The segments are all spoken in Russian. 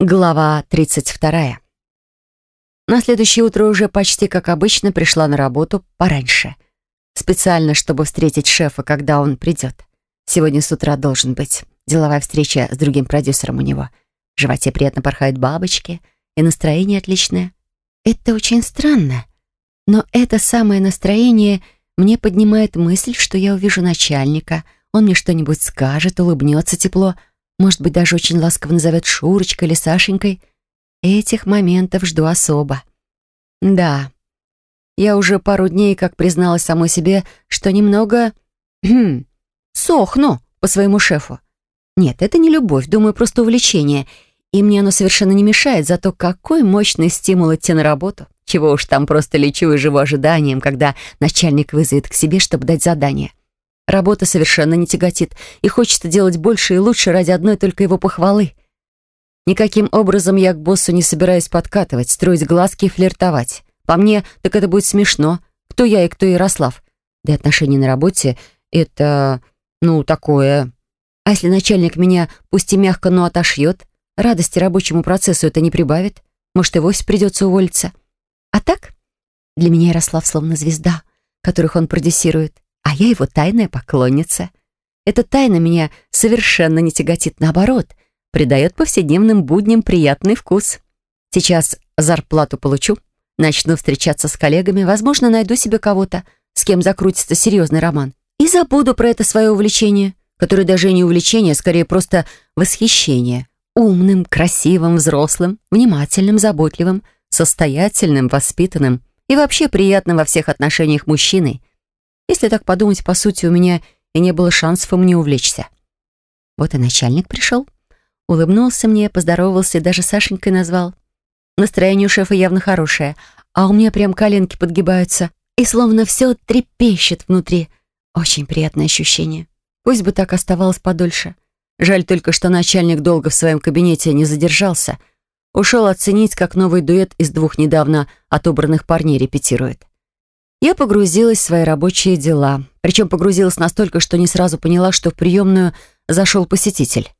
Глава 32. На следующее утро уже почти как обычно пришла на работу пораньше. Специально, чтобы встретить шефа, когда он придет. Сегодня с утра должен быть деловая встреча с другим продюсером у него. В животе приятно порхают бабочки, и настроение отличное. Это очень странно. Но это самое настроение мне поднимает мысль, что я увижу начальника, он мне что-нибудь скажет, улыбнется тепло — может быть, даже очень ласково назовет Шурочкой или Сашенькой. Этих моментов жду особо. Да, я уже пару дней как призналась самой себе, что немного... Хм, сохну по своему шефу. Нет, это не любовь, думаю, просто увлечение. И мне оно совершенно не мешает, зато какой мощный стимул идти на работу. Чего уж там просто лечу и живу ожиданием, когда начальник вызовет к себе, чтобы дать задание. Работа совершенно не тяготит, и хочется делать больше и лучше ради одной только его похвалы. Никаким образом я к боссу не собираюсь подкатывать, строить глазки и флиртовать. По мне, так это будет смешно. Кто я и кто Ярослав? Да и отношения на работе — это, ну, такое. А если начальник меня, пусть и мягко, но отошьет, радости рабочему процессу это не прибавит. Может, и вовсе придется уволиться. А так, для меня Ярослав словно звезда, которых он продюсирует а я его тайная поклонница. Эта тайна меня совершенно не тяготит, наоборот, придает повседневным будням приятный вкус. Сейчас зарплату получу, начну встречаться с коллегами, возможно, найду себе кого-то, с кем закрутится серьезный роман, и забуду про это свое увлечение, которое даже не увлечение, а скорее просто восхищение. Умным, красивым, взрослым, внимательным, заботливым, состоятельным, воспитанным и вообще приятным во всех отношениях мужчиной, если так подумать, по сути, у меня и не было шансов им не увлечься. Вот и начальник пришел. Улыбнулся мне, поздоровался и даже Сашенькой назвал. Настроение у шефа явно хорошее, а у меня прям коленки подгибаются, и словно все трепещет внутри. Очень приятное ощущение. Пусть бы так оставалось подольше. Жаль только, что начальник долго в своем кабинете не задержался. Ушел оценить, как новый дуэт из двух недавно отобранных парней репетирует. Я погрузилась в свои рабочие дела. Причем погрузилась настолько, что не сразу поняла, что в приемную зашел посетитель.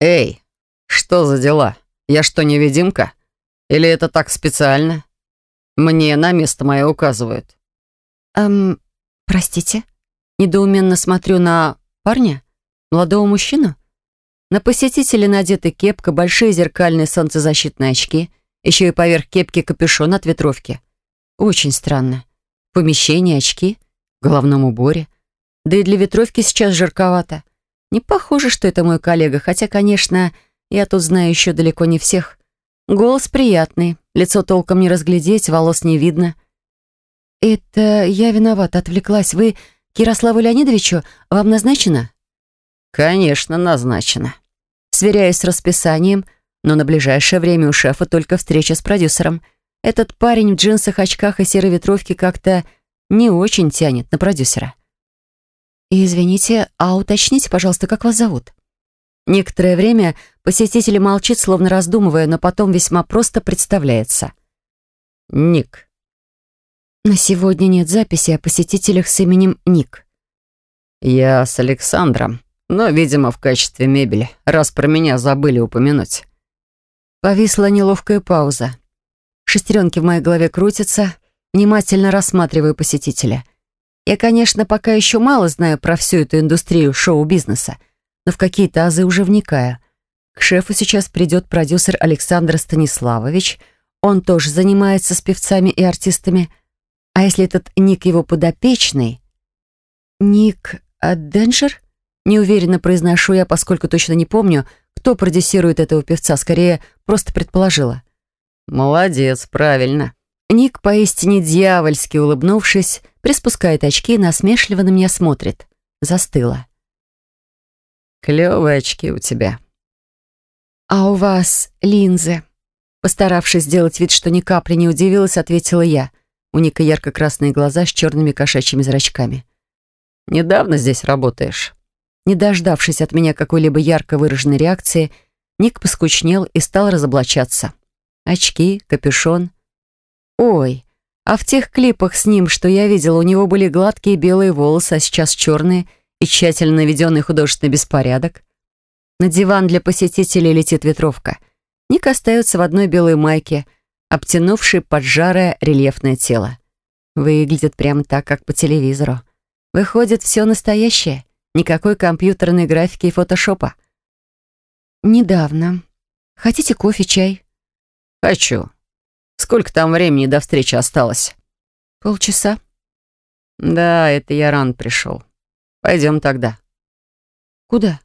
«Эй, что за дела? Я что, невидимка? Или это так специально? Мне на место мое указывают». «Эм, простите?» Недоуменно смотрю на парня, молодого мужчину. На посетителя надеты кепка, большие зеркальные солнцезащитные очки, еще и поверх кепки капюшон от ветровки. Очень странно помещении очки, в головном уборе. Да и для ветровки сейчас жарковато. Не похоже, что это мой коллега, хотя, конечно, я тут знаю еще далеко не всех. Голос приятный, лицо толком не разглядеть, волос не видно. «Это я виновата, отвлеклась. Вы к Ярославу Леонидовичу? Вам назначено?» «Конечно, назначено». Сверяюсь с расписанием, но на ближайшее время у шефа только встреча с продюсером — этот парень в джинсах, очках и серой ветровке как-то не очень тянет на продюсера. «Извините, а уточните, пожалуйста, как вас зовут?» Некоторое время посетитель молчит, словно раздумывая, но потом весьма просто представляется. «Ник». На сегодня нет записи о посетителях с именем Ник. «Я с Александром, но, видимо, в качестве мебели, раз про меня забыли упомянуть». Повисла неловкая пауза. Шестеренки в моей голове крутятся, внимательно рассматриваю посетителя. Я, конечно, пока еще мало знаю про всю эту индустрию шоу-бизнеса, но в какие-то азы уже вникаю. К шефу сейчас придет продюсер Александр Станиславович. Он тоже занимается с певцами и артистами. А если этот Ник его подопечный? Ник Денджер? Неуверенно произношу я, поскольку точно не помню, кто продюсирует этого певца, скорее, просто предположила. «Молодец, правильно». Ник, поистине дьявольски улыбнувшись, приспускает очки и насмешливо на меня смотрит. Застыла. «Клевые очки у тебя». «А у вас линзы?» Постаравшись сделать вид, что ни капли не удивилась, ответила я. У Ника ярко-красные глаза с черными кошачьими зрачками. «Недавно здесь работаешь?» Не дождавшись от меня какой-либо ярко выраженной реакции, Ник поскучнел и стал разоблачаться. Очки, капюшон. Ой, а в тех клипах с ним, что я видела, у него были гладкие белые волосы, а сейчас черные и тщательно наведенный художественный беспорядок. На диван для посетителей летит ветровка. Ник остается в одной белой майке, обтянувшей поджарое рельефное тело. Выглядит прямо так, как по телевизору. Выходит, все настоящее. Никакой компьютерной графики и фотошопа. Недавно. Хотите кофе, чай? Хочу. Сколько там времени до встречи осталось? Полчаса. Да, это я рано пришел. Пойдем тогда. Куда?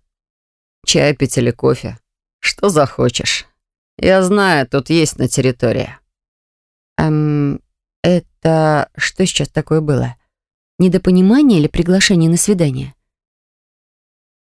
Чай пить или кофе. Что захочешь. Я знаю, тут есть на территории. Эм, это что сейчас такое было? Недопонимание или приглашение на свидание?